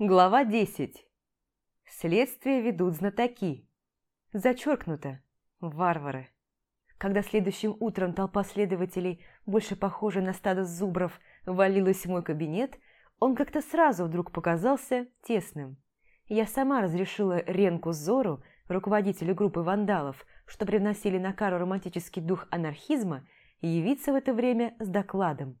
Глава 10. Следствие ведут знатоки. Зачеркнуто. Варвары. Когда следующим утром толпа следователей, больше похожая на стадо зубров, валилась в мой кабинет, он как-то сразу вдруг показался тесным. Я сама разрешила Ренку Зору, руководителю группы вандалов, что привносили на кару романтический дух анархизма, явиться в это время с докладом.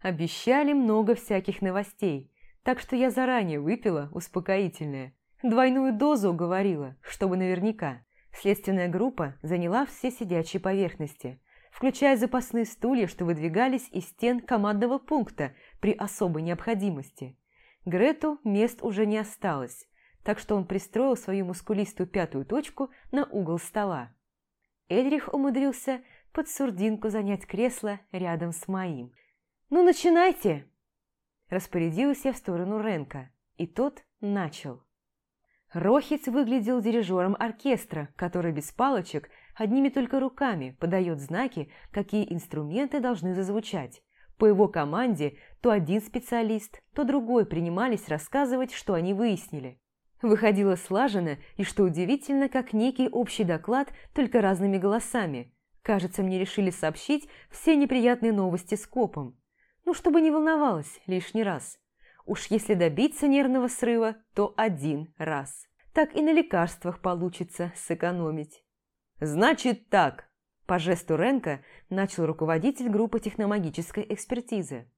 Обещали много всяких новостей – так что я заранее выпила успокоительное. Двойную дозу уговорила, чтобы наверняка. Следственная группа заняла все сидячие поверхности, включая запасные стулья, что выдвигались из стен командного пункта при особой необходимости. Грету мест уже не осталось, так что он пристроил свою мускулистую пятую точку на угол стола. Эльрих умудрился под сурдинку занять кресло рядом с моим. «Ну, начинайте!» Распорядилась я в сторону Ренка, и тот начал. Рохиц выглядел дирижером оркестра, который без палочек, одними только руками подает знаки, какие инструменты должны зазвучать. По его команде то один специалист, то другой принимались рассказывать, что они выяснили. Выходило слаженно и, что удивительно, как некий общий доклад, только разными голосами. Кажется, мне решили сообщить все неприятные новости с копом. Ну, чтобы не волновалась лишний раз. Уж если добиться нервного срыва, то один раз. Так и на лекарствах получится сэкономить. «Значит так», – по жесту Ренка начал руководитель группы техномагической экспертизы.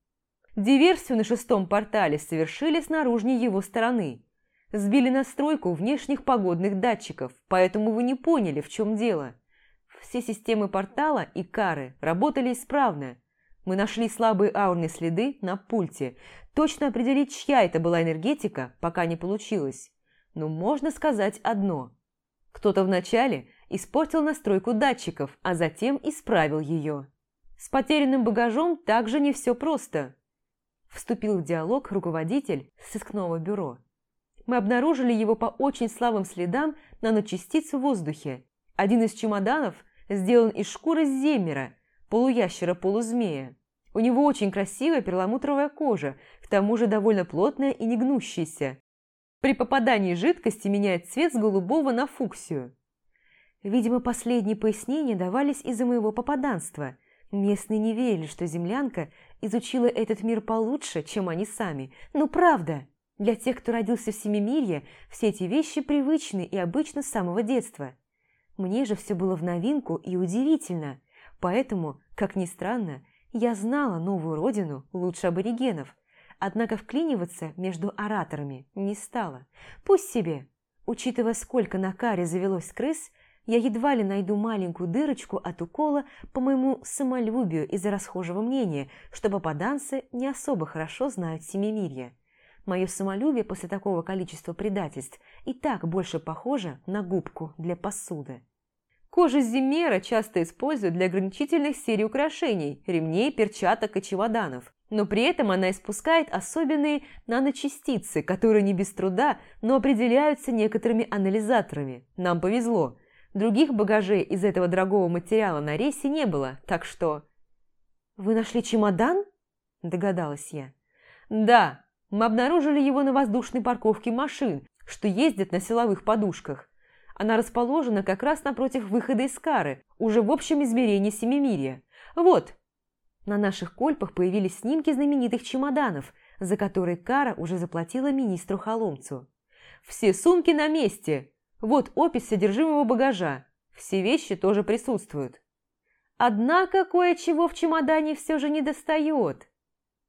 Диверсию на шестом портале совершили с наружней его стороны. Сбили настройку внешних погодных датчиков, поэтому вы не поняли, в чем дело. Все системы портала и кары работали исправно, мы нашли слабые аурные следы на пульте. Точно определить, чья это была энергетика, пока не получилось. Но можно сказать одно. Кто-то вначале испортил настройку датчиков, а затем исправил ее. С потерянным багажом также не все просто. Вступил в диалог руководитель сыскного бюро. Мы обнаружили его по очень слабым следам наночастиц в воздухе. Один из чемоданов сделан из шкуры земера – полуящера-полузмея. У него очень красивая перламутровая кожа, к тому же довольно плотная и не гнущаяся. При попадании жидкости меняет цвет с голубого на фуксию. Видимо, последние пояснения давались из-за моего попаданства. Местные не верили, что землянка изучила этот мир получше, чем они сами. Ну, правда! Для тех, кто родился в Семимирье, все эти вещи привычны и обычно с самого детства. Мне же все было в новинку и удивительно – Поэтому, как ни странно, я знала новую родину лучше аборигенов, однако вклиниваться между ораторами не стала. Пусть себе. Учитывая, сколько на каре завелось крыс, я едва ли найду маленькую дырочку от укола по моему самолюбию из-за расхожего мнения, что попаданцы не особо хорошо знают Семимирье. Мое самолюбие после такого количества предательств и так больше похоже на губку для посуды. Кожу зимера часто используют для ограничительных серий украшений, ремней, перчаток и чемоданов. Но при этом она испускает особенные наночастицы, которые не без труда, но определяются некоторыми анализаторами. Нам повезло. Других багажей из этого дорогого материала на рейсе не было, так что... «Вы нашли чемодан?» – догадалась я. «Да, мы обнаружили его на воздушной парковке машин, что ездят на силовых подушках. Она расположена как раз напротив выхода из Кары, уже в общем измерении Семимирья. Вот. На наших кольпах появились снимки знаменитых чемоданов, за которые Кара уже заплатила министру Холомцу. Все сумки на месте. Вот опись содержимого багажа. Все вещи тоже присутствуют. Однако кое-чего в чемодане все же не достает.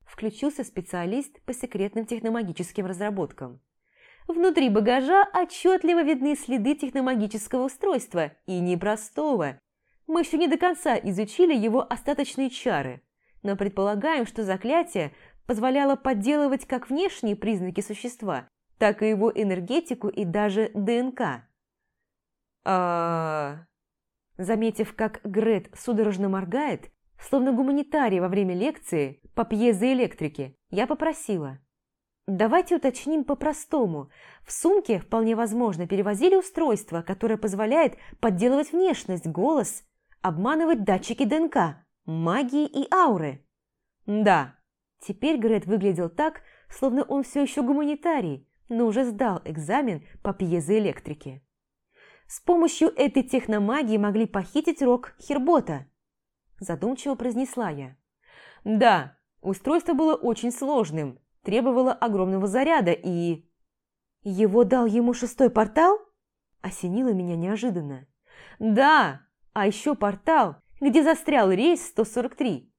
Включился специалист по секретным техномагическим разработкам. Внутри багажа отчетливо видны следы техномагического устройства, и непростого. Мы еще не до конца изучили его остаточные чары, но предполагаем, что заклятие позволяло подделывать как внешние признаки существа, так и его энергетику и даже ДНК. а Заметив, как Грет судорожно моргает, словно гуманитарий во время лекции по пьезоэлектрике, я попросила – Давайте уточним по-простому. В сумке, вполне возможно, перевозили устройство, которое позволяет подделывать внешность, голос, обманывать датчики ДНК, магии и ауры. Да, теперь Грет выглядел так, словно он все еще гуманитарий, но уже сдал экзамен по пьезоэлектрике. С помощью этой техномагии могли похитить рог Хербота, задумчиво произнесла я. Да, устройство было очень сложным, требовало огромного заряда и... Его дал ему шестой портал? Осенило меня неожиданно. Да, а еще портал, где застрял рейс 143.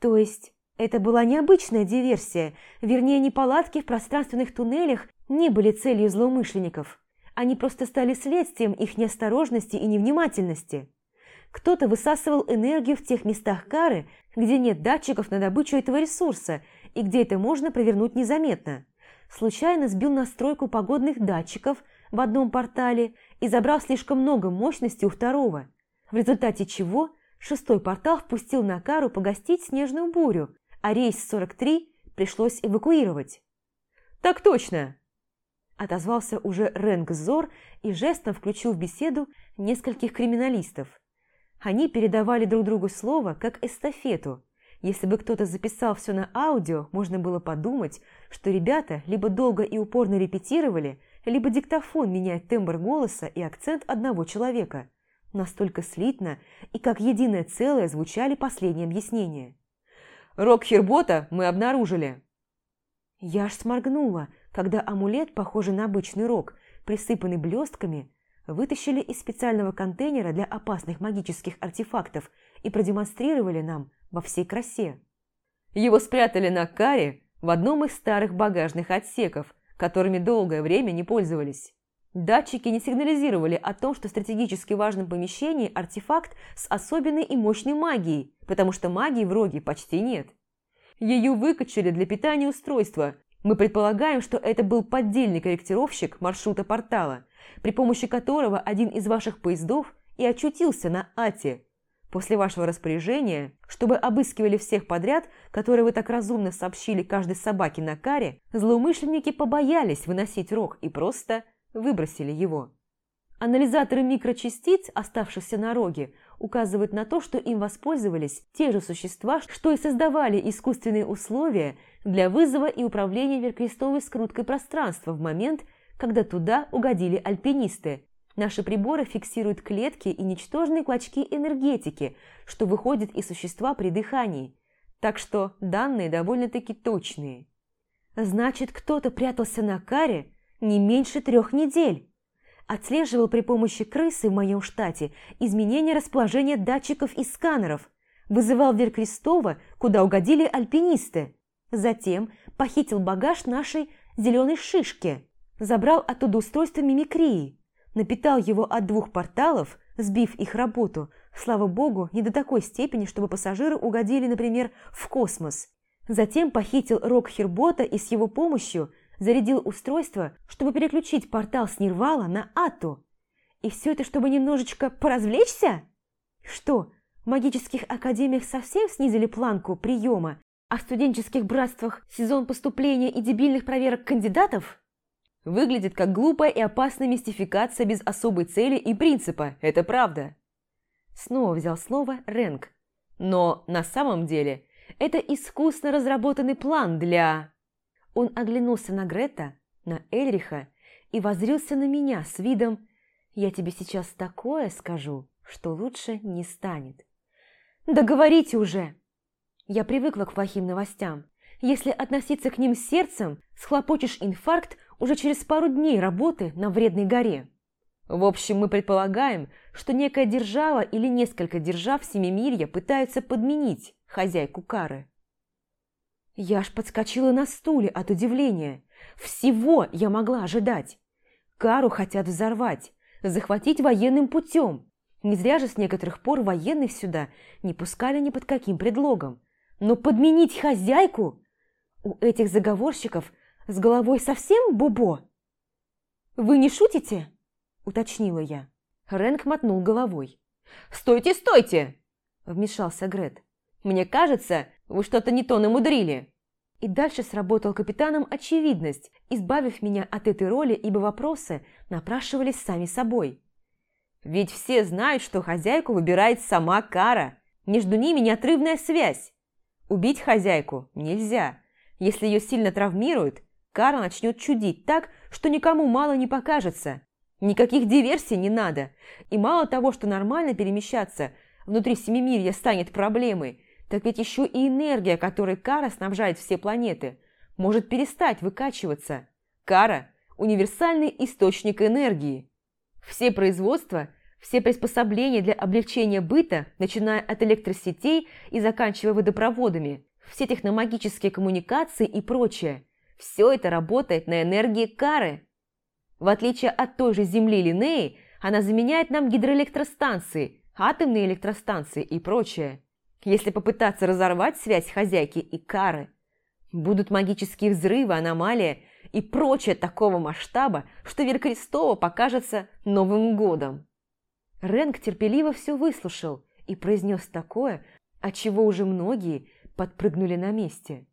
То есть это была необычная диверсия, вернее, неполадки в пространственных туннелях не были целью злоумышленников. Они просто стали следствием их неосторожности и невнимательности. Кто-то высасывал энергию в тех местах кары, где нет датчиков на добычу этого ресурса и где это можно провернуть незаметно. Случайно сбил настройку погодных датчиков в одном портале и забрал слишком много мощности у второго, в результате чего шестой портал впустил на кару погостить снежную бурю, а рейс 43 пришлось эвакуировать. «Так точно!» Отозвался уже Ренгзор и жестом включил в беседу нескольких криминалистов. Они передавали друг другу слово, как эстафету. Если бы кто-то записал все на аудио, можно было подумать, что ребята либо долго и упорно репетировали, либо диктофон меняет тембр голоса и акцент одного человека. Настолько слитно и как единое целое звучали последние объяснения. «Рок Хербота мы обнаружили». Я аж сморгнула, когда амулет, похожий на обычный рог, присыпанный блестками, вытащили из специального контейнера для опасных магических артефактов и продемонстрировали нам во всей красе. Его спрятали на каре в одном из старых багажных отсеков, которыми долгое время не пользовались. Датчики не сигнализировали о том, что в стратегически важном помещении артефакт с особенной и мощной магией, потому что магии в роге почти нет. Ее выкачали для питания устройства. Мы предполагаем, что это был поддельный корректировщик маршрута портала, при помощи которого один из ваших поездов и очутился на Ате. После вашего распоряжения, чтобы обыскивали всех подряд, которые вы так разумно сообщили каждой собаке на каре, злоумышленники побоялись выносить рог и просто выбросили его. Анализаторы микрочастиц, оставшихся на роге, указывают на то, что им воспользовались те же существа, что и создавали искусственные условия для вызова и управления веркрестовой скруткой пространства в момент, когда туда угодили альпинисты. Наши приборы фиксируют клетки и ничтожные клочки энергетики, что выходит из существа при дыхании. Так что данные довольно-таки точные. Значит, кто-то прятался на каре не меньше трех недель отслеживал при помощи крысы в моем штате изменения расположения датчиков и сканеров, вызывал Вер Крестова, куда угодили альпинисты. Затем похитил багаж нашей зеленой шишки, забрал оттуда устройство мимикрии, напитал его от двух порталов, сбив их работу, слава богу, не до такой степени, чтобы пассажиры угодили, например, в космос. Затем похитил Рок Хербота и с его помощью – зарядил устройство, чтобы переключить портал с Нирвала на Ату. И все это, чтобы немножечко поразвлечься? Что, в магических академиях совсем снизили планку приема, а в студенческих братствах сезон поступления и дебильных проверок кандидатов? Выглядит как глупая и опасная мистификация без особой цели и принципа, это правда. Снова взял слово Рэнк. Но на самом деле это искусно разработанный план для... Он оглянулся на Грета, на Эльриха и возрился на меня с видом «Я тебе сейчас такое скажу, что лучше не станет». «Да уже!» Я привыкла к плохим новостям. Если относиться к ним сердцем, схлопочешь инфаркт уже через пару дней работы на вредной горе. В общем, мы предполагаем, что некая держава или несколько держав Семимирья пытаются подменить хозяйку Кары. Я аж подскочила на стуле от удивления. Всего я могла ожидать. Кару хотят взорвать, захватить военным путем. Не зря же с некоторых пор военных сюда не пускали ни под каким предлогом. Но подменить хозяйку? У этих заговорщиков с головой совсем бубо? «Вы не шутите?» – уточнила я. Рэнк мотнул головой. «Стойте, стойте!» – вмешался Грет. «Мне кажется, вы что-то не то намудрили!» И дальше сработал капитаном очевидность, избавив меня от этой роли, ибо вопросы напрашивались сами собой. Ведь все знают, что хозяйку выбирает сама Кара. Между ними неотрывная связь. Убить хозяйку нельзя. Если ее сильно травмируют, Кара начнет чудить так, что никому мало не покажется. Никаких диверсий не надо. И мало того, что нормально перемещаться внутри Семимирья станет проблемой, так ведь еще и энергия, которой Кара снабжает все планеты, может перестать выкачиваться. Кара – универсальный источник энергии. Все производства, все приспособления для облегчения быта, начиная от электросетей и заканчивая водопроводами, все техномагические коммуникации и прочее – все это работает на энергии кары. В отличие от той же Земли Линеи, она заменяет нам гидроэлектростанции, атомные электростанции и прочее. Если попытаться разорвать связь хозяйки и кары, будут магические взрывы, аномалии и прочее такого масштаба, что Вер Крестова покажется Новым годом. Рэнк терпеливо все выслушал и произнес такое, от чего уже многие подпрыгнули на месте.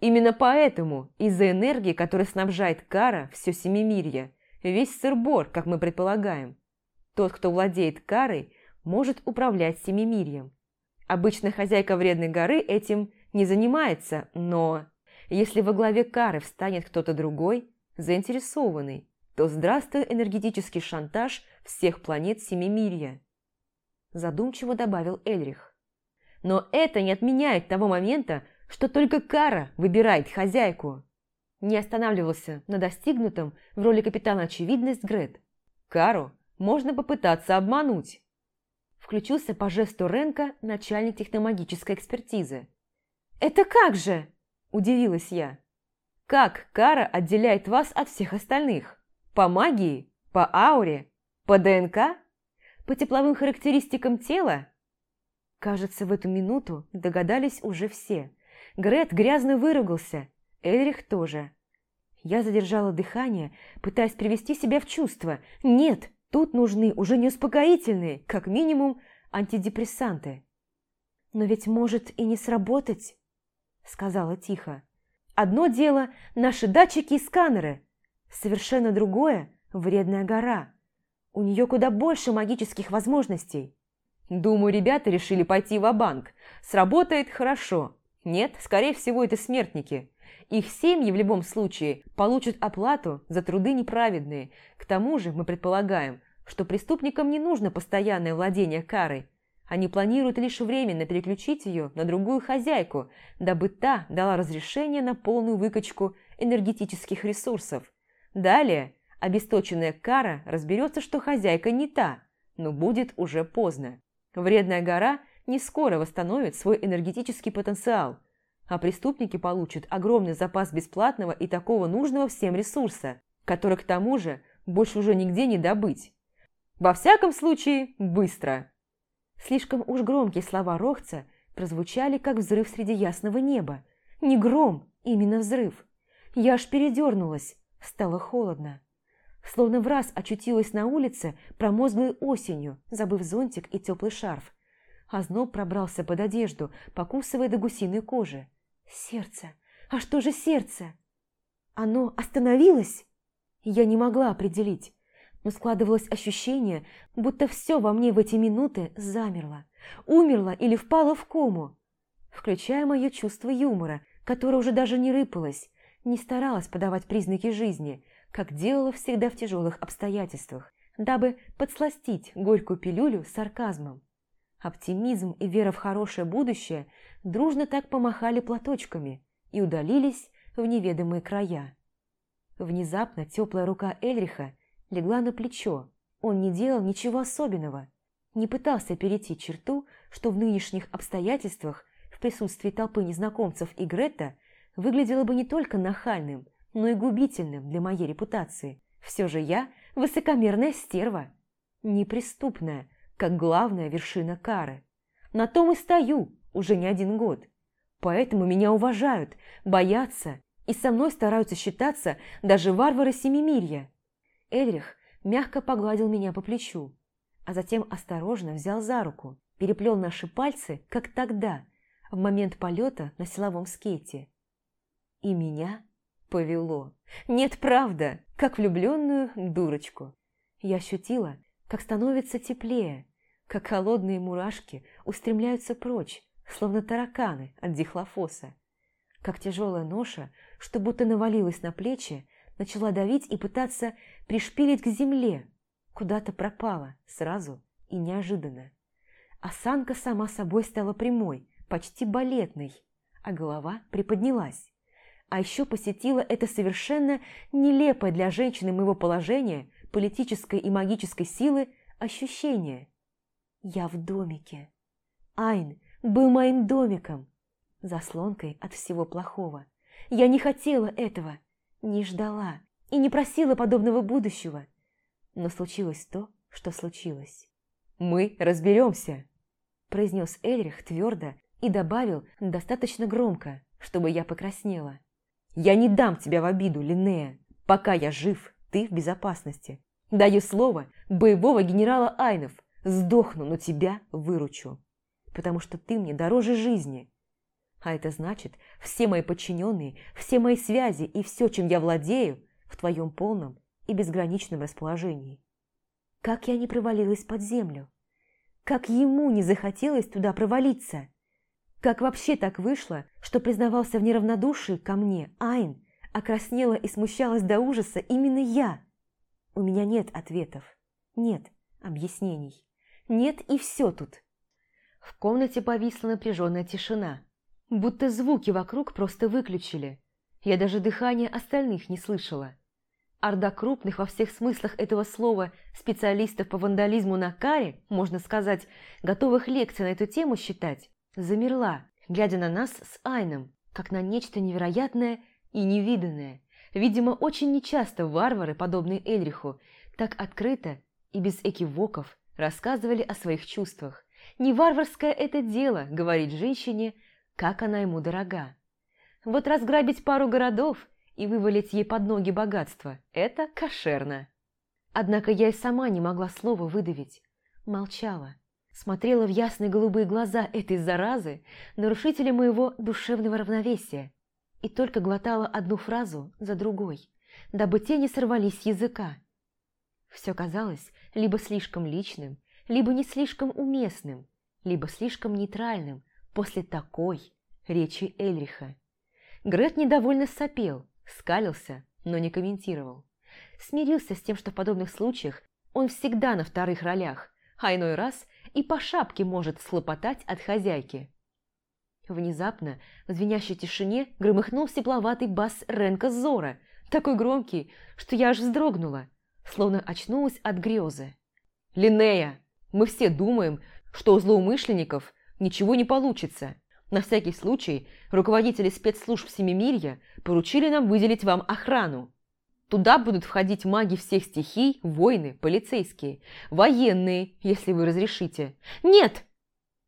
Именно поэтому, из-за энергии, которая снабжает Кара, все Семимирье, весь сырбор, как мы предполагаем. Тот, кто владеет Карой, может управлять Семимирьем. Обычно хозяйка вредной горы этим не занимается, но если во главе Кары встанет кто-то другой, заинтересованный, то здравствуй энергетический шантаж всех планет Семимирья. Задумчиво добавил Эльрих. Но это не отменяет того момента, что только Кара выбирает хозяйку. Не останавливался на достигнутом в роли капитана очевидность Грет. Кару можно попытаться обмануть. Включился по жесту Ренка начальник техномагической экспертизы. «Это как же?» – удивилась я. «Как Кара отделяет вас от всех остальных? По магии? По ауре? По ДНК? По тепловым характеристикам тела?» Кажется, в эту минуту догадались уже все – Грет грязно выругался, Эльрих тоже. Я задержала дыхание, пытаясь привести себя в чувство. Нет, тут нужны уже не успокоительные, как минимум антидепрессанты. «Но ведь может и не сработать», — сказала тихо. «Одно дело – наши датчики и сканеры, совершенно другое – вредная гора. У нее куда больше магических возможностей». Думаю, ребята решили пойти в банк Сработает хорошо. Нет, скорее всего, это смертники. Их семьи в любом случае получат оплату за труды неправедные. К тому же мы предполагаем, что преступникам не нужно постоянное владение карой. Они планируют лишь временно переключить ее на другую хозяйку, дабы та дала разрешение на полную выкачку энергетических ресурсов. Далее обесточенная кара разберется, что хозяйка не та, но будет уже поздно. Вредная гора – не скоро восстановит свой энергетический потенциал, а преступники получат огромный запас бесплатного и такого нужного всем ресурса, который к тому же больше уже нигде не добыть. Во всяком случае, быстро. Слишком уж громкие слова Рохца прозвучали, как взрыв среди ясного неба. Не гром, именно взрыв. Я аж передернулась, стало холодно. Словно в раз очутилась на улице промозглой осенью, забыв зонтик и теплый шарф. Озноб пробрался под одежду, покусывая до гусиной кожи. Сердце! А что же сердце? Оно остановилось? Я не могла определить, но складывалось ощущение, будто все во мне в эти минуты замерло, умерло или впало в кому, включая мое чувство юмора, которое уже даже не рыпалось, не старалась подавать признаки жизни, как делала всегда в тяжелых обстоятельствах, дабы подсластить горькую пилюлю сарказмом. Оптимизм и вера в хорошее будущее дружно так помахали платочками и удалились в неведомые края. Внезапно теплая рука Эльриха легла на плечо. Он не делал ничего особенного, не пытался перейти черту, что в нынешних обстоятельствах в присутствии толпы незнакомцев и Гретта выглядело бы не только нахальным, но и губительным для моей репутации. Все же я высокомерная стерва, неприступная, как главная вершина кары. На том и стою уже не один год. Поэтому меня уважают, боятся и со мной стараются считаться даже варвары Семимирья. Эдрих мягко погладил меня по плечу, а затем осторожно взял за руку, переплел наши пальцы, как тогда, в момент полета на силовом скейте. И меня повело. Нет, правда, как влюбленную дурочку. Я ощутила, как становится теплее, как холодные мурашки устремляются прочь, словно тараканы от дихлофоса. как тяжелая ноша, что будто навалилась на плечи, начала давить и пытаться пришпилить к земле. Куда-то пропала, сразу и неожиданно. Осанка сама собой стала прямой, почти балетной, а голова приподнялась. А еще посетила это совершенно нелепое для женщины моего положения, политической и магической силы, ощущение. Я в домике. Айн был моим домиком, заслонкой от всего плохого. Я не хотела этого, не ждала и не просила подобного будущего. Но случилось то, что случилось. «Мы разберемся», – произнес Эльрих твердо и добавил достаточно громко, чтобы я покраснела. «Я не дам тебя в обиду, Линнея. Пока я жив, ты в безопасности. Даю слово боевого генерала Айнов. Сдохну, но тебя выручу. Потому что ты мне дороже жизни. А это значит, все мои подчиненные, все мои связи и все, чем я владею, в твоем полном и безграничном расположении. Как я не провалилась под землю? Как ему не захотелось туда провалиться? Как вообще так вышло, что признавался в неравнодушии ко мне Айн, окраснела и смущалась до ужаса именно я? У меня нет ответов, нет объяснений, нет и все тут. В комнате повисла напряженная тишина, будто звуки вокруг просто выключили. Я даже дыхание остальных не слышала. Орда крупных во всех смыслах этого слова специалистов по вандализму на каре, можно сказать, готовых лекций на эту тему считать, замерла, глядя на нас с Айном, как на нечто невероятное и невиданное. Видимо, очень нечасто варвары, подобные Эльриху, так открыто и без экивоков рассказывали о своих чувствах. Не варварское это дело говорить женщине, как она ему дорога. Вот разграбить пару городов и вывалить ей под ноги богатство – это кошерно. Однако я и сама не могла слова выдавить. Молчала. Смотрела в ясные голубые глаза этой заразы, нарушителя моего душевного равновесия, и только глотала одну фразу за другой, дабы те не сорвались с языка. Все казалось либо слишком личным, либо не слишком уместным, либо слишком нейтральным после такой речи Эльриха. Грет недовольно сопел, скалился, но не комментировал. Смирился с тем, что в подобных случаях он всегда на вторых ролях, а иной раз и по шапке может слопотать от хозяйки. Внезапно в звенящей тишине громыхнул степловатый бас Ренка Зора, такой громкий, что я аж вздрогнула, словно очнулась от грезы. «Линнея, мы все думаем, что у злоумышленников ничего не получится. На всякий случай руководители спецслужб Семимирья поручили нам выделить вам охрану. Туда будут входить маги всех стихий, воины, полицейские, военные, если вы разрешите. Нет!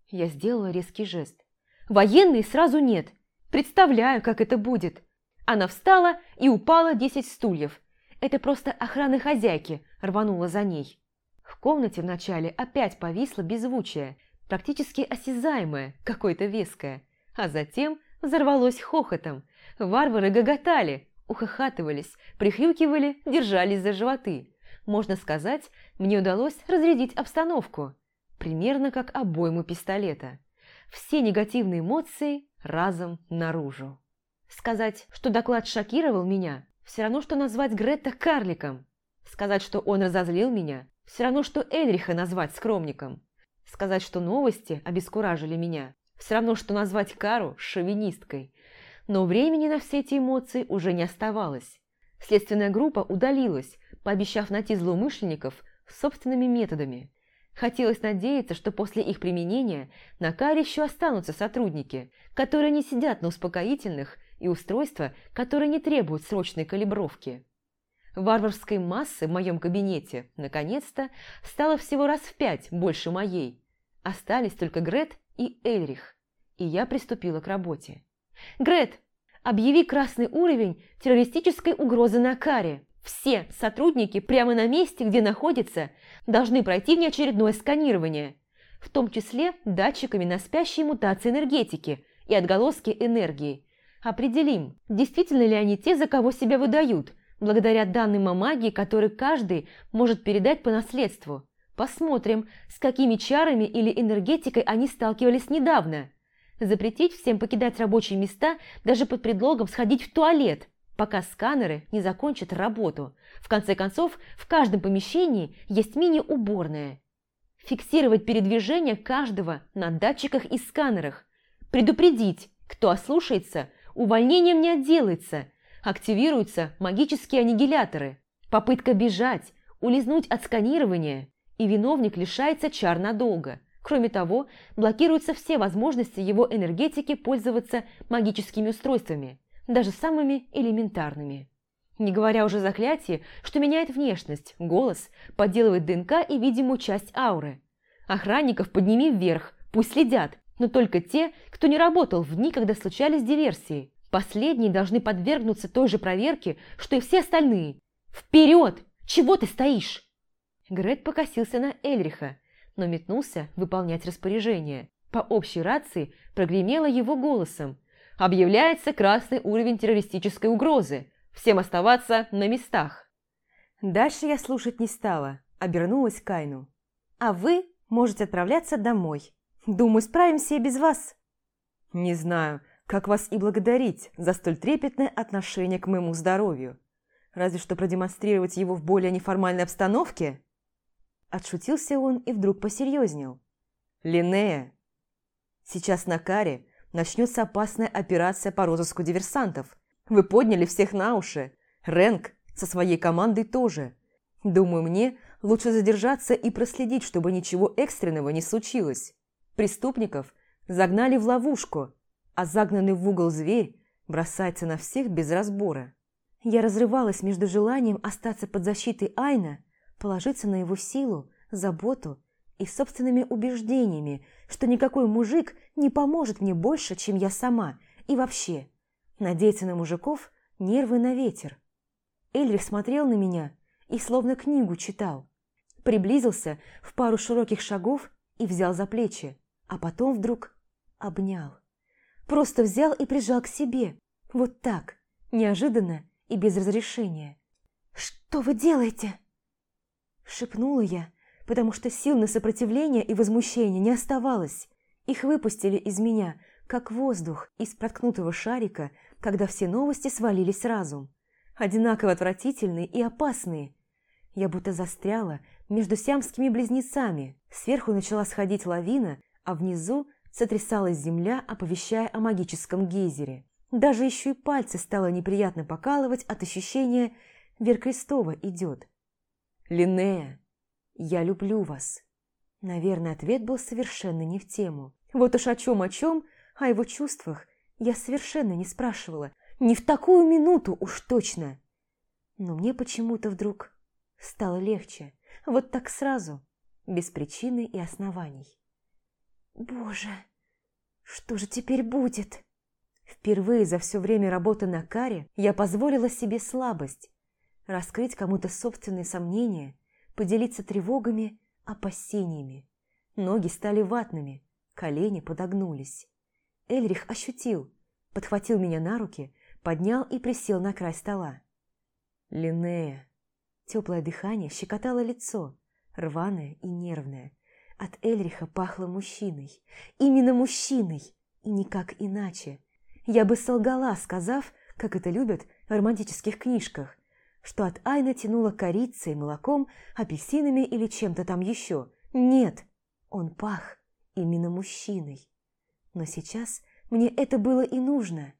Я сделала резкий жест. Военные сразу нет. Представляю, как это будет. Она встала и упала десять стульев. Это просто охрана хозяйки рванула за ней. В комнате вначале опять повисло беззвучие, практически осязаемое, какое-то веское, а затем взорвалось хохотом. Варвары гоготали, ухахатывались, прихрюкивали, держались за животы. Можно сказать, мне удалось разрядить обстановку, примерно как обойму пистолета. Все негативные эмоции разом наружу. Сказать, что доклад шокировал меня, все равно, что назвать Гретта карликом. Сказать, что он разозлил меня, все равно, что Эльриха назвать скромником. Сказать, что новости обескуражили меня, все равно, что назвать Кару шовинисткой. Но времени на все эти эмоции уже не оставалось. Следственная группа удалилась, пообещав найти злоумышленников собственными методами. Хотелось надеяться, что после их применения на Каре еще останутся сотрудники, которые не сидят на успокоительных и устройства, которые не требуют срочной калибровки. Варварской массы в моем кабинете, наконец-то, стало всего раз в пять больше моей. Остались только Грет и Эльрих, и я приступила к работе. «Грет, объяви красный уровень террористической угрозы на каре. Все сотрудники прямо на месте, где находятся, должны пройти внеочередное сканирование, в том числе датчиками на спящие мутации энергетики и отголоски энергии. Определим, действительно ли они те, за кого себя выдают – благодаря данным о магии, которые каждый может передать по наследству. Посмотрим, с какими чарами или энергетикой они сталкивались недавно. Запретить всем покидать рабочие места даже под предлогом сходить в туалет, пока сканеры не закончат работу. В конце концов, в каждом помещении есть мини-уборная. Фиксировать передвижение каждого на датчиках и сканерах. Предупредить, кто ослушается, увольнением не отделается. Активируются магические аннигиляторы. Попытка бежать, улизнуть от сканирования, и виновник лишается чар надолго – Кроме того, блокируются все возможности его энергетики пользоваться магическими устройствами, даже самыми элементарными. Не говоря уже о заклятии, что меняет внешность, голос, подделывает ДНК и видимую часть ауры. Охранников подними вверх, пусть следят, но только те, кто не работал в дни, когда случались диверсии. Последние должны подвергнуться той же проверке, что и все остальные. Вперед! Чего ты стоишь? Грет покосился на Эльриха, но метнулся выполнять распоряжение. По общей рации прогремело его голосом. «Объявляется красный уровень террористической угрозы. Всем оставаться на местах». Дальше я слушать не стала, обернулась к Кайну. «А вы можете отправляться домой. Думаю, справимся и без вас». «Не знаю, как вас и благодарить за столь трепетное отношение к моему здоровью. Разве что продемонстрировать его в более неформальной обстановке?» Отшутился он и вдруг посерьезнел. «Линнея, сейчас на каре начнется опасная операция по розыску диверсантов. Вы подняли всех на уши. Рэнк со своей командой тоже. Думаю, мне лучше задержаться и проследить, чтобы ничего экстренного не случилось. Преступников загнали в ловушку, а загнанный в угол зверь бросается на всех без разбора. Я разрывалась между желанием остаться под защитой Айна положиться на его силу, заботу и собственными убеждениями, что никакой мужик не поможет мне больше, чем я сама, и вообще, надеяться на мужиков – нервы на ветер. Эльрих смотрел на меня и словно книгу читал. Приблизился в пару широких шагов и взял за плечи, а потом вдруг обнял. Просто взял и прижал к себе, вот так, неожиданно и без разрешения. «Что вы делаете?» Шепнула я, потому что сил на сопротивление и возмущение не оставалось. Их выпустили из меня, как воздух из проткнутого шарика, когда все новости свалились разум. Одинаково отвратительные и опасные. Я будто застряла между сиамскими близнецами. Сверху начала сходить лавина, а внизу сотрясалась земля, оповещая о магическом гейзере. Даже еще и пальцы стало неприятно покалывать от ощущения «Вер Крестова идет». «Линнея, я люблю вас». Наверное, ответ был совершенно не в тему. Вот уж о чем о чем, о его чувствах я совершенно не спрашивала. Не в такую минуту уж точно. Но мне почему-то вдруг стало легче. Вот так сразу, без причины и оснований. «Боже, что же теперь будет?» Впервые за все время работы на каре я позволила себе слабость, раскрыть кому-то собственные сомнения, поделиться тревогами, опасениями. Ноги стали ватными, колени подогнулись. Эльрих ощутил, подхватил меня на руки, поднял и присел на край стола. Линнея. Теплое дыхание щекотало лицо, рваное и нервное. От Эльриха пахло мужчиной. Именно мужчиной, и никак иначе. Я бы солгала, сказав, как это любят в романтических книжках, что от Айна тянуло корицей, молоком, апельсинами или чем-то там еще. Нет, он пах именно мужчиной. Но сейчас мне это было и нужно.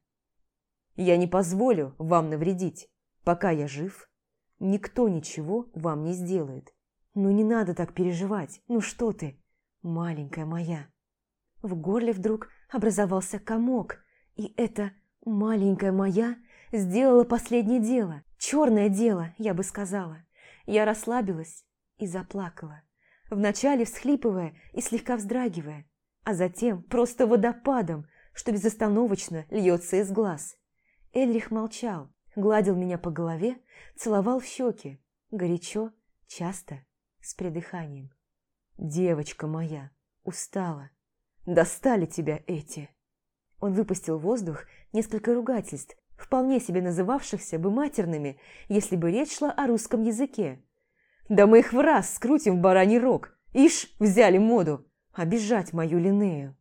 Я не позволю вам навредить. Пока я жив, никто ничего вам не сделает. Ну не надо так переживать. Ну что ты, маленькая моя. В горле вдруг образовался комок, и это маленькая моя сделала последнее дело. Черное дело, я бы сказала. Я расслабилась и заплакала. Вначале всхлипывая и слегка вздрагивая, а затем просто водопадом, что безостановочно льется из глаз. Эльрих молчал, гладил меня по голове, целовал в щеки, горячо, часто, с придыханием. «Девочка моя, устала. Достали тебя эти!» Он выпустил воздух несколько ругательств, вполне себе называвшихся бы матерными, если бы речь шла о русском языке. Да мы их в раз скрутим в бараний рог. Ишь, взяли моду. Обижать мою Линею.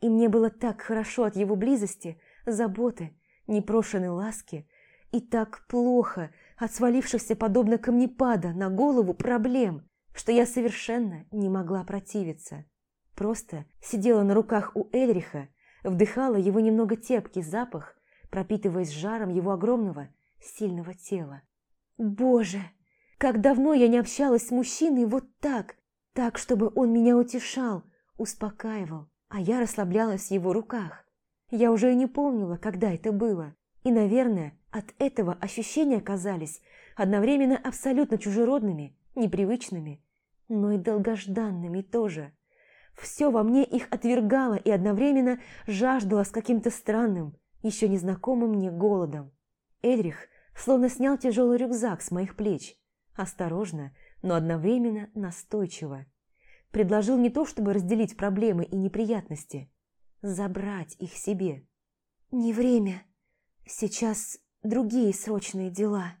И мне было так хорошо от его близости, заботы, непрошенной ласки, и так плохо от свалившихся, подобно камнепада, на голову проблем, что я совершенно не могла противиться. Просто сидела на руках у Эльриха, вдыхала его немного терпкий запах, пропитываясь жаром его огромного, сильного тела. Боже, как давно я не общалась с мужчиной вот так, так, чтобы он меня утешал, успокаивал, а я расслаблялась в его руках. Я уже и не помнила, когда это было. И, наверное, от этого ощущения казались одновременно абсолютно чужеродными, непривычными, но и долгожданными тоже. Все во мне их отвергало и одновременно жаждало с каким-то странным, еще незнакомым мне голодом. Эльрих словно снял тяжелый рюкзак с моих плеч, осторожно, но одновременно настойчиво. Предложил не то, чтобы разделить проблемы и неприятности, забрать их себе. «Не время. Сейчас другие срочные дела».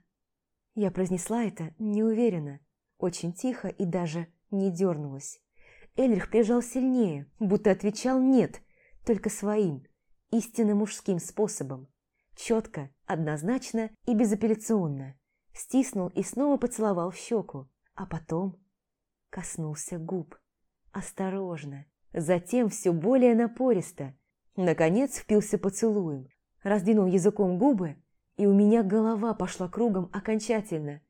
Я произнесла это неуверенно, очень тихо и даже не дернулась. Эльрих прижал сильнее, будто отвечал «нет», только своим, истинно мужским способом. Четко, однозначно и безапелляционно. Стиснул и снова поцеловал в щеку, а потом коснулся губ. Осторожно, затем все более напористо. Наконец впился поцелуем, раздвинул языком губы, и у меня голова пошла кругом окончательно.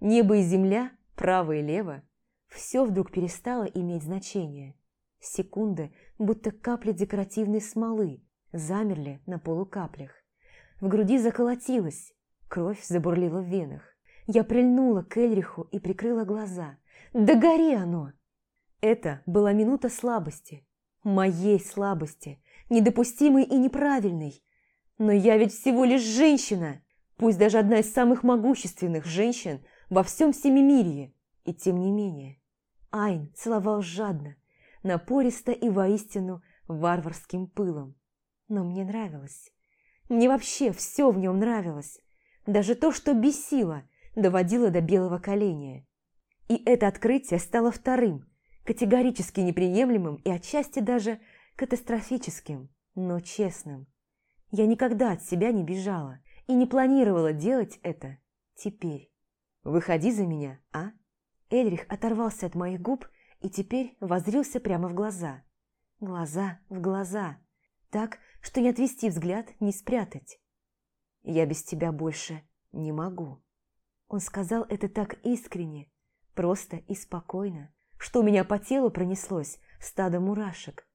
Небо и земля, право и лево, все вдруг перестало иметь значение. Секунды, будто капли декоративной смолы, замерли на полукаплях. В груди заколотилось, кровь забурлила в венах. Я прильнула к Эльриху и прикрыла глаза. «Да гори оно!» Это была минута слабости, моей слабости, недопустимой и неправильной. Но я ведь всего лишь женщина, пусть даже одна из самых могущественных женщин во всем Семимирье. И тем не менее, Айн целовал жадно, напористо и воистину варварским пылом. Но мне нравилось. Мне вообще все в нем нравилось. Даже то, что бесило, доводило до белого коленя. И это открытие стало вторым, категорически неприемлемым и отчасти даже катастрофическим, но честным. Я никогда от себя не бежала и не планировала делать это теперь. «Выходи за меня, а?» Эльрих оторвался от моих губ и теперь возрился прямо в глаза. Глаза в глаза. Так, что не отвести взгляд, не спрятать. «Я без тебя больше не могу». Он сказал это так искренне, просто и спокойно, что у меня по телу пронеслось стадо мурашек.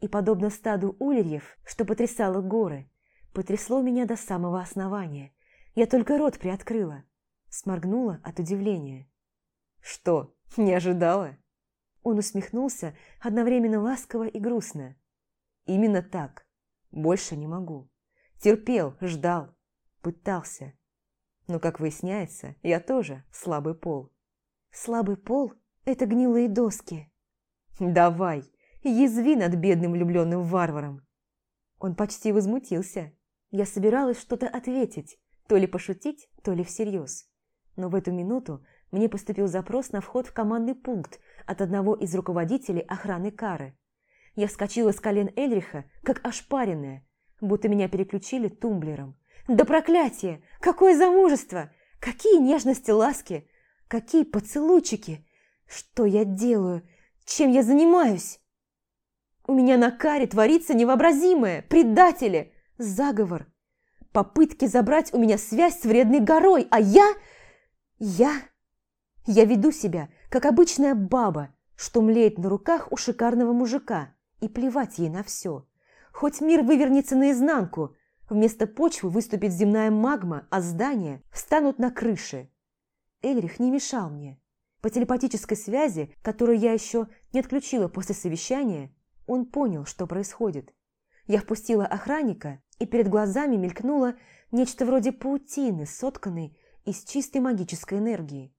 И подобно стаду ульев, что потрясало горы, потрясло меня до самого основания. Я только рот приоткрыла, сморгнула от удивления. «Что, не ожидала?» Он усмехнулся одновременно ласково и грустно. «Именно так. Больше не могу. Терпел, ждал, пытался. Но, как выясняется, я тоже слабый пол. Слабый пол – это гнилые доски. Давай, язви над бедным влюбленным варваром. Он почти возмутился. Я собиралась что-то ответить, то ли пошутить, то ли всерьез. Но в эту минуту мне поступил запрос на вход в командный пункт от одного из руководителей охраны Кары. Я вскочила с колен Эльриха, как ошпаренная, будто меня переключили тумблером. «Да проклятие! Какое замужество! Какие нежности, ласки! Какие поцелуйчики! Что я делаю? Чем я занимаюсь?» У меня на каре творится невообразимое, предатели, заговор, попытки забрать у меня связь с вредной горой, а я... Я... Я веду себя, как обычная баба, что млеет на руках у шикарного мужика, и плевать ей на все. Хоть мир вывернется наизнанку, вместо почвы выступит земная магма, а здания встанут на крыше. Эльрих не мешал мне. По телепатической связи, которую я еще не отключила после совещания, он понял, что происходит. Я впустила охранника, и перед глазами мелькнуло нечто вроде паутины, сотканной из чистой магической энергии.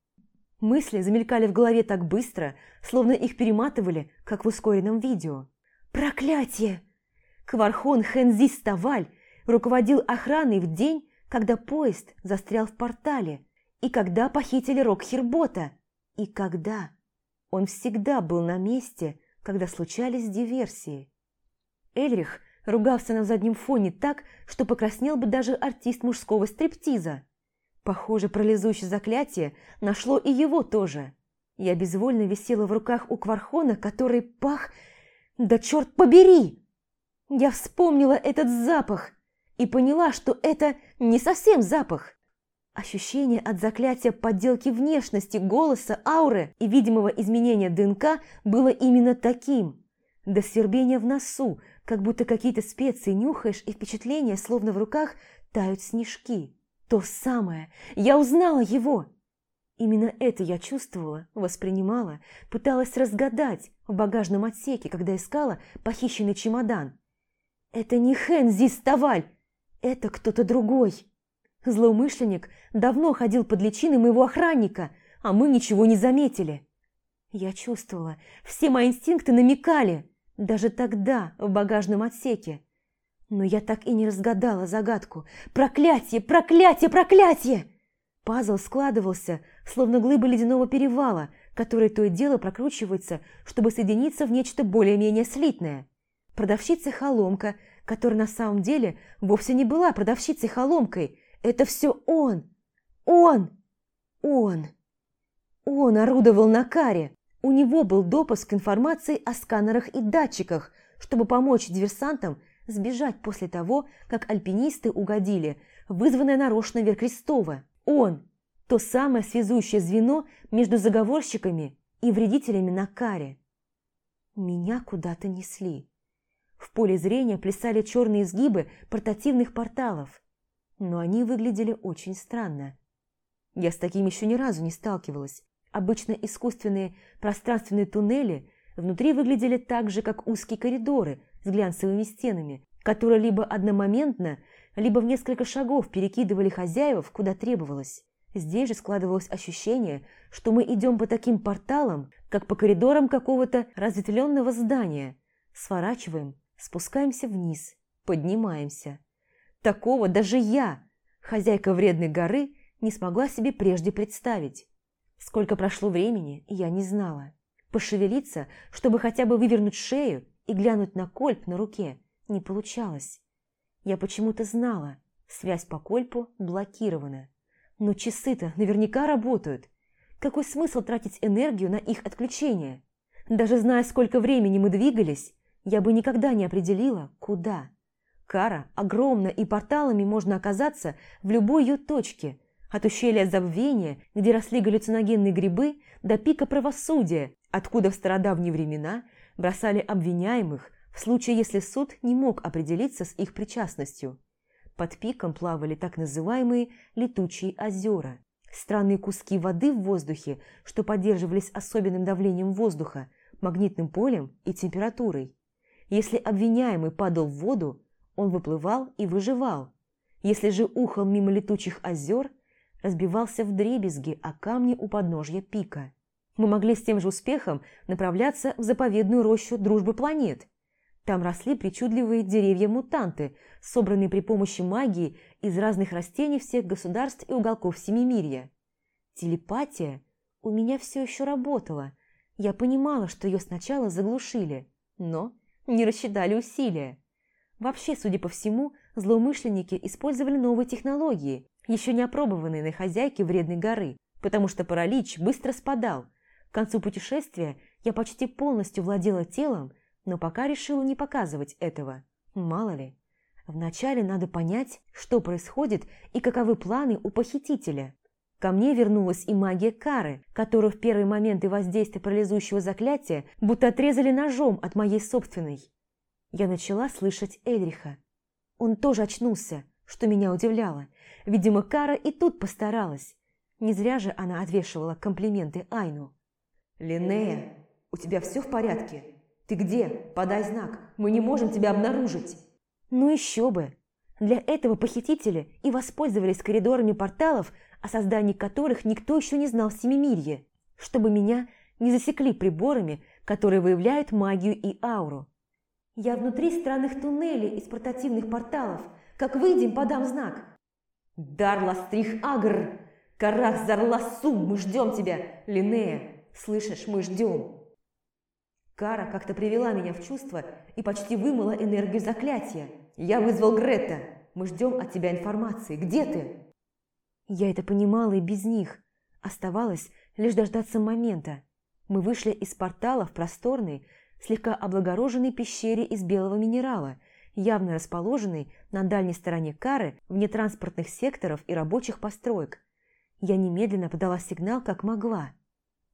Мысли замелькали в голове так быстро, словно их перематывали, как в ускоренном видео. Проклятие! Квархон Хензис Таваль руководил охраной в день, когда поезд застрял в портале, и когда похитили Рок Хербота, и когда. Он всегда был на месте, когда случались диверсии. Эльрих ругался на заднем фоне так, что покраснел бы даже артист мужского стриптиза. Похоже, пролезущее заклятие нашло и его тоже. Я безвольно висела в руках у Квархона, который пах... Да черт побери! Я вспомнила этот запах и поняла, что это не совсем запах. Ощущение от заклятия подделки внешности, голоса, ауры и видимого изменения ДНК было именно таким. До свербения в носу, как будто какие-то специи нюхаешь, и впечатление, словно в руках, тают снежки. То самое. Я узнала его. Именно это я чувствовала, воспринимала, пыталась разгадать в багажном отсеке, когда искала похищенный чемодан. Это не Хензи Ставаль, это кто-то другой. Злоумышленник давно ходил под личиной моего охранника, а мы ничего не заметили. Я чувствовала, все мои инстинкты намекали, даже тогда, в багажном отсеке. Но я так и не разгадала загадку. Проклятие, проклятие, проклятие! Пазл складывался, словно глыба ледяного перевала, который то и дело прокручивается, чтобы соединиться в нечто более-менее слитное. Продавщица-холомка, которая на самом деле вовсе не была продавщицей-холомкой, это все он! Он! Он! Он орудовал на каре. У него был допуск к информации о сканерах и датчиках, чтобы помочь диверсантам сбежать после того, как альпинисты угодили, вызванное нарочно Веркрестова. Он – то самое связующее звено между заговорщиками и вредителями на каре. Меня куда-то несли. В поле зрения плясали черные изгибы портативных порталов но они выглядели очень странно. Я с таким еще ни разу не сталкивалась. Обычно искусственные пространственные туннели внутри выглядели так же, как узкие коридоры с глянцевыми стенами, которые либо одномоментно, либо в несколько шагов перекидывали хозяев, куда требовалось. Здесь же складывалось ощущение, что мы идем по таким порталам, как по коридорам какого-то разветвленного здания. Сворачиваем, спускаемся вниз, поднимаемся. Такого даже я, хозяйка вредной горы, не смогла себе прежде представить. Сколько прошло времени, я не знала. Пошевелиться, чтобы хотя бы вывернуть шею и глянуть на кольп на руке, не получалось. Я почему-то знала, связь по кольпу блокирована. Но часы-то наверняка работают. Какой смысл тратить энергию на их отключение? Даже зная, сколько времени мы двигались, я бы никогда не определила, куда. Кара огромна, и порталами можно оказаться в любой ее точке, от ущелья забвения, где росли галлюциногенные грибы, до пика правосудия, откуда в стародавние времена бросали обвиняемых в случае, если суд не мог определиться с их причастностью. Под пиком плавали так называемые летучие озера. Странные куски воды в воздухе, что поддерживались особенным давлением воздуха, магнитным полем и температурой. Если обвиняемый падал в воду, он выплывал и выживал. Если же ухал мимо летучих озер, разбивался в дребезги о камни у подножья пика. Мы могли с тем же успехом направляться в заповедную рощу дружбы планет. Там росли причудливые деревья-мутанты, собранные при помощи магии из разных растений всех государств и уголков Семимирья. Телепатия у меня все еще работала. Я понимала, что ее сначала заглушили, но не рассчитали усилия. Вообще, судя по всему, злоумышленники использовали новые технологии, еще не опробованные на хозяйке вредной горы, потому что паралич быстро спадал. К концу путешествия я почти полностью владела телом, но пока решила не показывать этого. Мало ли. Вначале надо понять, что происходит и каковы планы у похитителя. Ко мне вернулась и магия кары, которую в первые моменты воздействия парализующего заклятия будто отрезали ножом от моей собственной я начала слышать Эльриха. Он тоже очнулся, что меня удивляло. Видимо, Кара и тут постаралась. Не зря же она отвешивала комплименты Айну. «Линнея, у тебя все в порядке? Ты где? Подай знак, мы не можем тебя обнаружить!» «Ну еще бы! Для этого похитители и воспользовались коридорами порталов, о создании которых никто еще не знал в Семимирье, чтобы меня не засекли приборами, которые выявляют магию и ауру. Я внутри странных туннелей из портативных порталов. Как выйдем, подам знак. Дарластрих Агр! Карах Зарласу, мы ждем тебя! Линея, слышишь, мы ждем! Кара как-то привела меня в чувство и почти вымыла энергию заклятия. Я вызвал Гретта. Мы ждем от тебя информации. Где ты? Я это понимала и без них. Оставалось лишь дождаться момента. Мы вышли из портала в просторный, слегка облагороженной пещере из белого минерала, явно расположенной на дальней стороне Кары, вне транспортных секторов и рабочих построек. Я немедленно подала сигнал, как могла.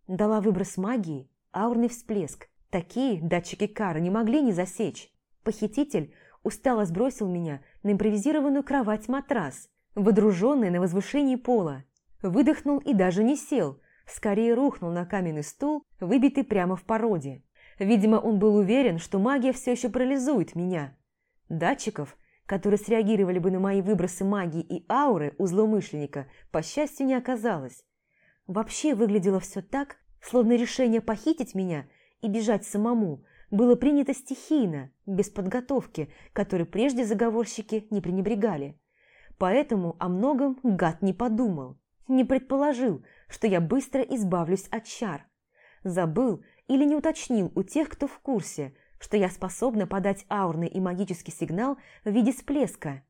Дала выброс магии, аурный всплеск. Такие датчики Кары не могли не засечь. Похититель устало сбросил меня на импровизированную кровать-матрас, водруженный на возвышении пола. Выдохнул и даже не сел, скорее рухнул на каменный стул, выбитый прямо в породе. Видимо, он был уверен, что магия все еще парализует меня. Датчиков, которые среагировали бы на мои выбросы магии и ауры у злоумышленника, по счастью, не оказалось. Вообще выглядело все так, словно решение похитить меня и бежать самому было принято стихийно, без подготовки, которой прежде заговорщики не пренебрегали. Поэтому о многом гад не подумал, не предположил, что я быстро избавлюсь от чар. Забыл или не уточнил у тех, кто в курсе, что я способна подать аурный и магический сигнал в виде всплеска.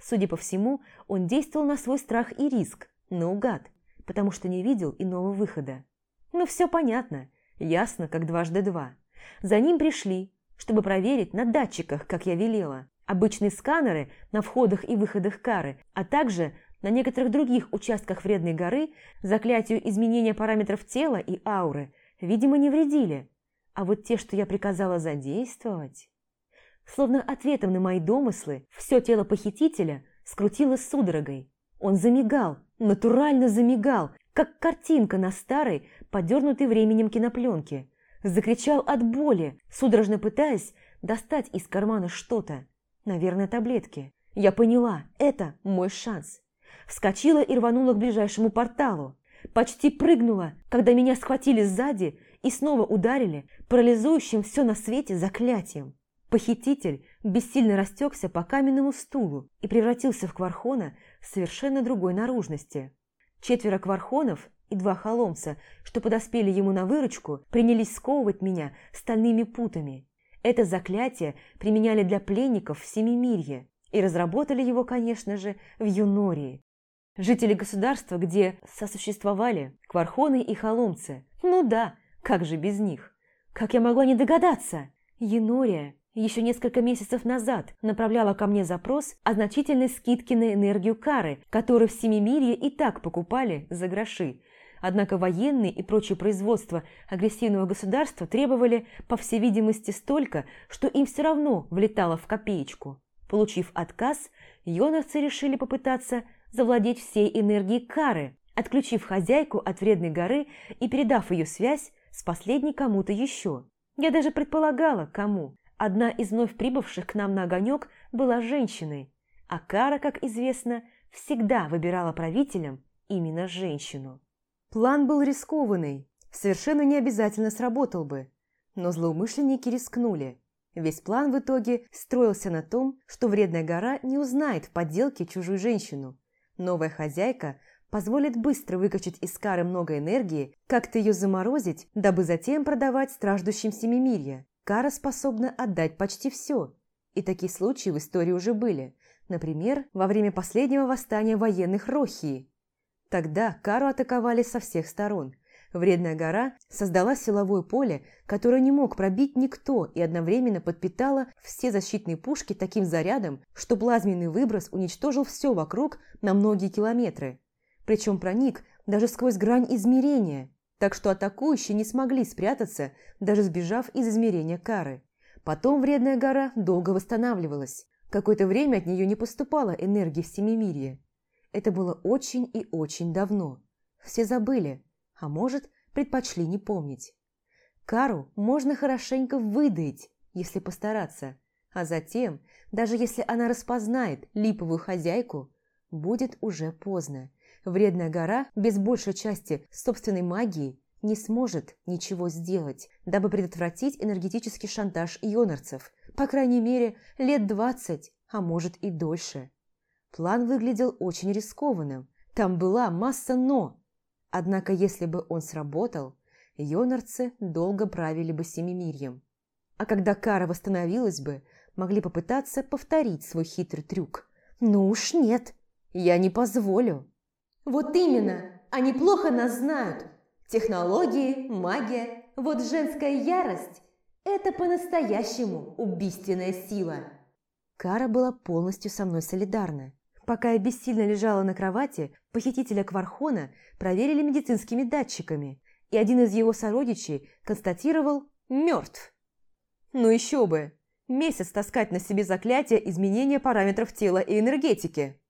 Судя по всему, он действовал на свой страх и риск, наугад, потому что не видел иного выхода. Ну, все понятно, ясно, как дважды два. За ним пришли, чтобы проверить на датчиках, как я велела, обычные сканеры на входах и выходах кары, а также на некоторых других участках вредной горы заклятию изменения параметров тела и ауры, видимо, не вредили. А вот те, что я приказала задействовать... Словно ответом на мои домыслы, все тело похитителя скрутилось судорогой. Он замигал, натурально замигал, как картинка на старой, подернутой временем кинопленке. Закричал от боли, судорожно пытаясь достать из кармана что-то. Наверное, таблетки. Я поняла, это мой шанс. Вскочила и рванула к ближайшему порталу. Почти прыгнула, когда меня схватили сзади и снова ударили парализующим все на свете заклятием. Похититель бессильно растекся по каменному стулу и превратился в квархона совершенно другой наружности. Четверо квархонов и два холомца, что подоспели ему на выручку, принялись сковывать меня стальными путами. Это заклятие применяли для пленников в Семимирье и разработали его, конечно же, в Юнории. Жители государства, где сосуществовали квархоны и холомцы. Ну да, как же без них? Как я могла не догадаться? Юнория еще несколько месяцев назад направляла ко мне запрос о значительной скидке на энергию кары, которую в Семимирье и так покупали за гроши. Однако военные и прочее производство агрессивного государства требовали, по всей видимости, столько, что им все равно влетало в копеечку. Получив отказ, йоновцы решили попытаться завладеть всей энергией кары, отключив хозяйку от вредной горы и передав ее связь с последней кому-то еще. Я даже предполагала, кому. Одна из вновь прибывших к нам на огонек была женщиной, а Кара, как известно, всегда выбирала правителем именно женщину. План был рискованный, совершенно не обязательно сработал бы, но злоумышленники рискнули. Весь план в итоге строился на том, что вредная гора не узнает в подделке чужую женщину. Новая хозяйка позволит быстро выкачать из кары много энергии, как-то ее заморозить, дабы затем продавать страждущим Семимирья. Кара способна отдать почти все. И такие случаи в истории уже были. Например, во время последнего восстания военных Рохии. Тогда Кару атаковали со всех сторон. Вредная гора создала силовое поле, которое не мог пробить никто и одновременно подпитала все защитные пушки таким зарядом, что плазменный выброс уничтожил все вокруг на многие километры. Причем проник даже сквозь грань измерения – так что атакующие не смогли спрятаться, даже сбежав из измерения кары. Потом вредная гора долго восстанавливалась. Какое-то время от нее не поступала энергия в Семимирье. Это было очень и очень давно. Все забыли, а может, предпочли не помнить. Кару можно хорошенько выдаить, если постараться, а затем, даже если она распознает липовую хозяйку, будет уже поздно. Вредная гора без большей части собственной магии не сможет ничего сделать, дабы предотвратить энергетический шантаж ионарцев, по крайней мере, лет двадцать, а может и дольше. План выглядел очень рискованным, там была масса «но». Однако, если бы он сработал, Йонарцы долго правили бы Семимирьем. А когда кара восстановилась бы, могли попытаться повторить свой хитрый трюк. Ну уж нет, я не позволю. Вот именно, они плохо нас знают. Технологии, магия, вот женская ярость – это по-настоящему убийственная сила. Кара была полностью со мной солидарна. Пока я бессильно лежала на кровати, похитителя Квархона проверили медицинскими датчиками, и один из его сородичей констатировал «мертв». Ну еще бы! Месяц таскать на себе заклятие изменения параметров тела и энергетики.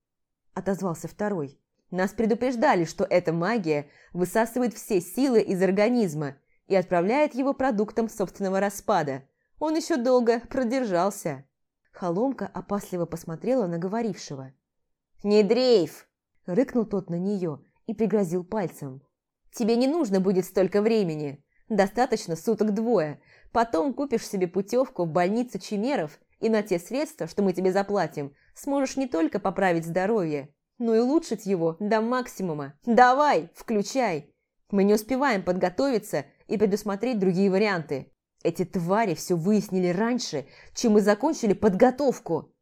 Отозвался второй. Нас предупреждали, что эта магия высасывает все силы из организма и отправляет его продуктом собственного распада. Он еще долго продержался. Холомка опасливо посмотрела на говорившего. «Не дрейф!» – рыкнул тот на нее и пригрозил пальцем. «Тебе не нужно будет столько времени. Достаточно суток двое. Потом купишь себе путевку в больницу Чимеров и на те средства, что мы тебе заплатим, сможешь не только поправить здоровье, но и улучшить его до максимума. Давай, включай! Мы не успеваем подготовиться и предусмотреть другие варианты. Эти твари все выяснили раньше, чем мы закончили подготовку.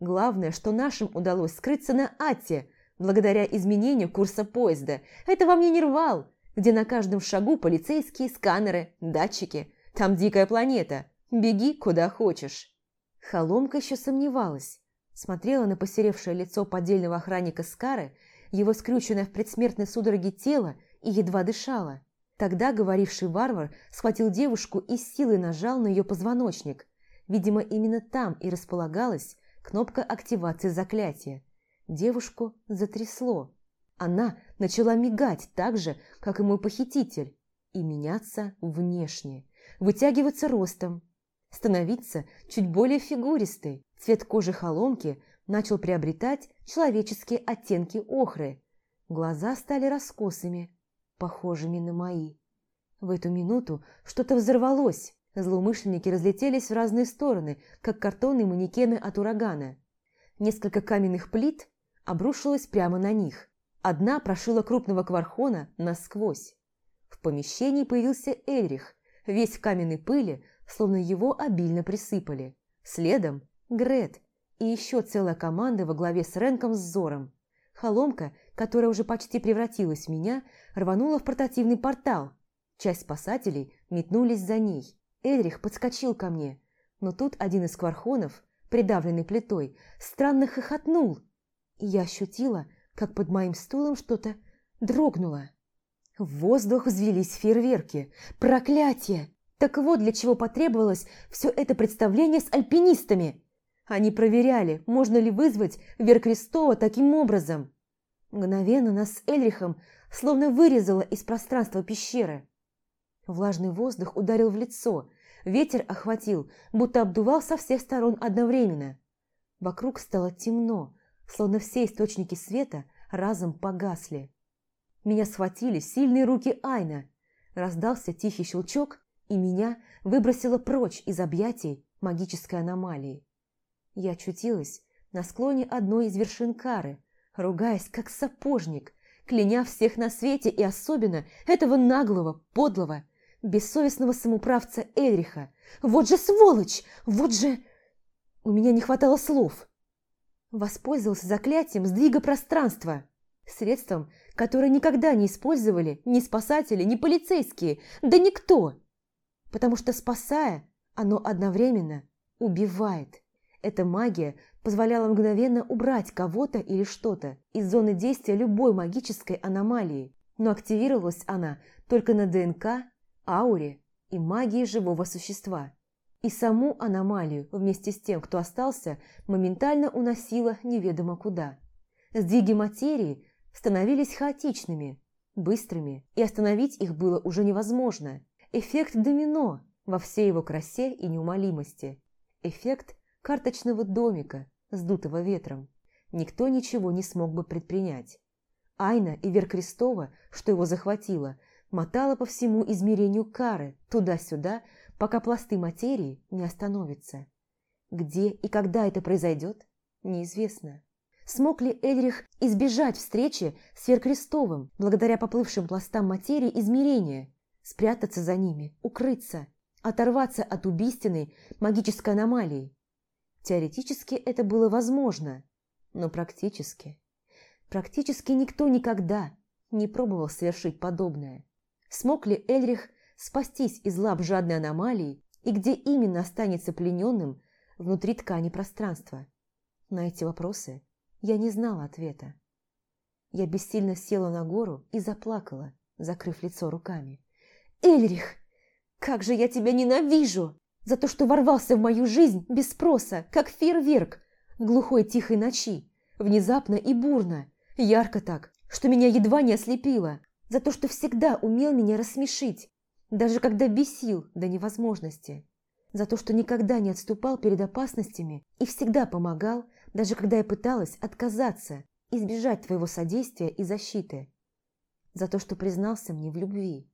Главное, что нашим удалось скрыться на Ате, благодаря изменению курса поезда. Это вам не Нервал, где на каждом шагу полицейские сканеры, датчики. Там дикая планета. Беги, куда хочешь. Холомка еще сомневалась. Смотрела на посеревшее лицо поддельного охранника Скары, его скрюченное в предсмертной судороге тело и едва дышала. Тогда говоривший варвар схватил девушку и силой нажал на ее позвоночник. Видимо, именно там и располагалась кнопка активации заклятия. Девушку затрясло. Она начала мигать так же, как и мой похититель, и меняться внешне, вытягиваться ростом, становиться чуть более фигуристой. Цвет кожи холомки начал приобретать человеческие оттенки охры. Глаза стали раскосыми, похожими на мои. В эту минуту что-то взорвалось. Злоумышленники разлетелись в разные стороны, как картонные манекены от урагана. Несколько каменных плит обрушилось прямо на них. Одна прошила крупного квархона насквозь. В помещении появился Эльрих, весь в каменной пыли, словно его обильно присыпали. Следом Грет и еще целая команда во главе с Ренком с Зором. Холомка, которая уже почти превратилась в меня, рванула в портативный портал. Часть спасателей метнулись за ней. Эльрих подскочил ко мне, но тут один из квархонов, придавленный плитой, странно хохотнул. И я ощутила, как под моим стулом что-то дрогнуло. В воздух взвелись фейерверки. Проклятие! Так вот для чего потребовалось все это представление с альпинистами. Они проверяли, можно ли вызвать Вер Крестова таким образом. Мгновенно нас с Эльрихом словно вырезало из пространства пещеры. Влажный воздух ударил в лицо, ветер охватил, будто обдувал со всех сторон одновременно. Вокруг стало темно, словно все источники света разом погасли. Меня схватили сильные руки Айна. Раздался тихий щелчок, и меня выбросило прочь из объятий магической аномалии. Я очутилась на склоне одной из вершин кары, ругаясь как сапожник, кляня всех на свете и особенно этого наглого, подлого, бессовестного самоуправца Эльриха. Вот же сволочь! Вот же... У меня не хватало слов. Воспользовался заклятием сдвига пространства, средством, которое никогда не использовали ни спасатели, ни полицейские, да никто. Потому что, спасая, оно одновременно убивает. Эта магия позволяла мгновенно убрать кого-то или что-то из зоны действия любой магической аномалии, но активировалась она только на ДНК, ауре и магии живого существа и саму аномалию вместе с тем, кто остался, моментально уносила неведомо куда. Сдвиги материи становились хаотичными, быстрыми, и остановить их было уже невозможно. Эффект домино во всей его красе и неумолимости. Эффект карточного домика, сдутого ветром. Никто ничего не смог бы предпринять. Айна и Вер Крестова, что его захватило, мотала по всему измерению кары, туда-сюда, пока пласты материи не остановятся. Где и когда это произойдет, неизвестно. Смог ли Эльрих избежать встречи с Веркрестовым благодаря поплывшим пластам материи измерения? спрятаться за ними, укрыться, оторваться от убийственной магической аномалии. Теоретически это было возможно, но практически... Практически никто никогда не пробовал совершить подобное. Смог ли Эльрих спастись из лап жадной аномалии и где именно останется плененным внутри ткани пространства? На эти вопросы я не знала ответа. Я бессильно села на гору и заплакала, закрыв лицо руками. «Эльрих, как же я тебя ненавижу! За то, что ворвался в мою жизнь без спроса, как фейерверк, в глухой тихой ночи, внезапно и бурно, ярко так, что меня едва не ослепило, за то, что всегда умел меня рассмешить, даже когда бесил до невозможности, за то, что никогда не отступал перед опасностями и всегда помогал, даже когда я пыталась отказаться, избежать твоего содействия и защиты, за то, что признался мне в любви,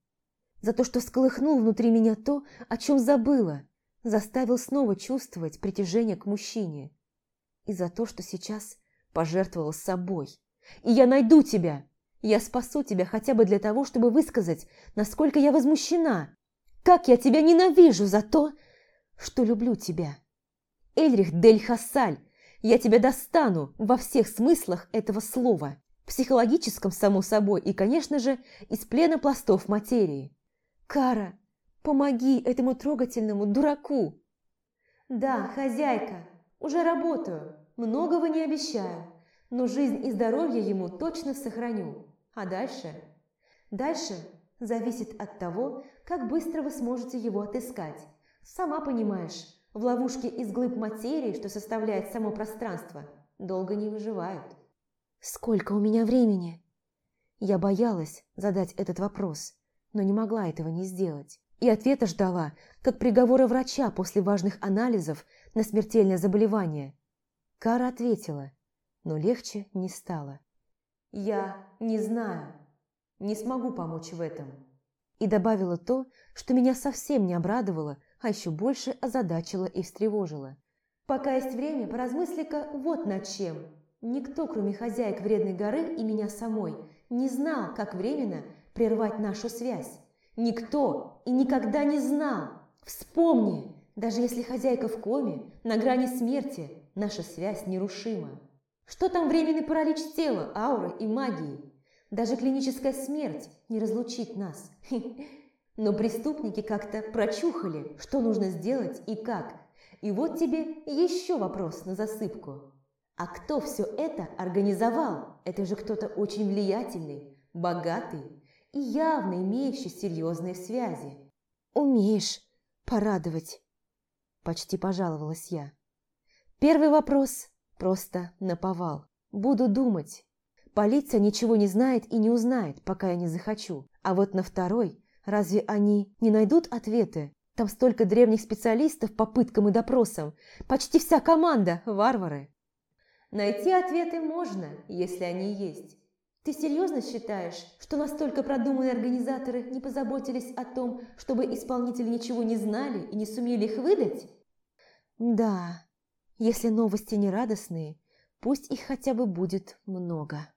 за то, что всколыхнул внутри меня то, о чем забыла, заставил снова чувствовать притяжение к мужчине, и за то, что сейчас пожертвовал собой. И я найду тебя, я спасу тебя хотя бы для того, чтобы высказать, насколько я возмущена, как я тебя ненавижу за то, что люблю тебя. Эльрих Дель Хасаль, я тебя достану во всех смыслах этого слова. Психологическом, само собой, и, конечно же, из плена пластов материи. Кара, помоги этому трогательному дураку. Да, хозяйка, уже работаю, многого не обещаю, но жизнь и здоровье ему точно сохраню. А дальше? Дальше зависит от того, как быстро вы сможете его отыскать. Сама понимаешь, в ловушке из глыб материи, что составляет само пространство, долго не выживают. Сколько у меня времени? Я боялась задать этот вопрос, но не могла этого не сделать. И ответа ждала, как приговора врача после важных анализов на смертельное заболевание. Кара ответила, но легче не стало. «Я не знаю, не смогу помочь в этом». И добавила то, что меня совсем не обрадовало, а еще больше озадачило и встревожило. «Пока есть время, поразмысли-ка вот над чем. Никто, кроме хозяек Вредной горы и меня самой, не знал, как временно прервать нашу связь. Никто и никогда не знал. Вспомни, даже если хозяйка в коме, на грани смерти, наша связь нерушима. Что там временный паралич тела, ауры и магии? Даже клиническая смерть не разлучит нас. Но преступники как-то прочухали, что нужно сделать и как. И вот тебе еще вопрос на засыпку. А кто все это организовал? Это же кто-то очень влиятельный, богатый и явно имеющий серьезные связи. «Умеешь порадовать», – почти пожаловалась я. Первый вопрос Просто наповал. Буду думать. Полиция ничего не знает и не узнает, пока я не захочу. А вот на второй, разве они не найдут ответы? Там столько древних специалистов по пыткам и допросам. Почти вся команда – варвары. Найти ответы можно, если они есть. Ты серьезно считаешь, что настолько продуманные организаторы не позаботились о том, чтобы исполнители ничего не знали и не сумели их выдать? Да, если новости не радостные, пусть их хотя бы будет много.